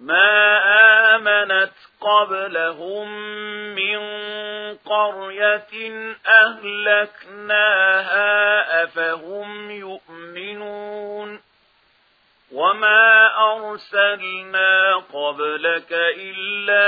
ما آمنت قبلهم من قرية أهلكناها أفهم يؤمنون وما أرسلنا قبلك إلا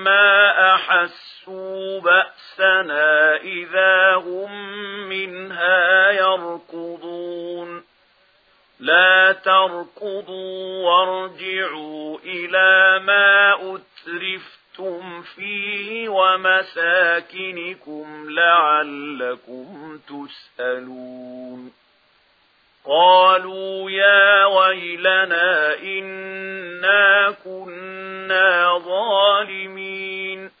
حسنا إِذَا هُمْ مِنْهَا يَرْكُضُونَ. لَا تَرْكُضُوا وَارْجِعُوا إِلَى مَا أُتْرِفْتُمْ فِيهِ وَمَسَاكِنِكُمْ لَعَلَّكُمْ تُسْأَلُونَ. قالوا يا ويلنا إنا كنا ظالمين.